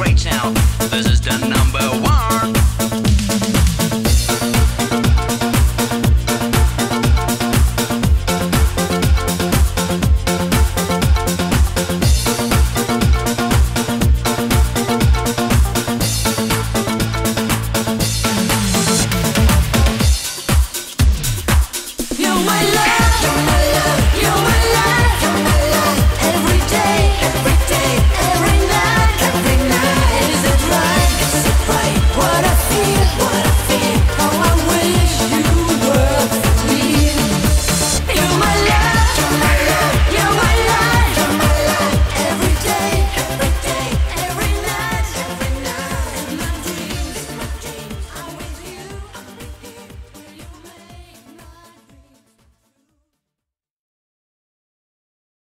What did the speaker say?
right now.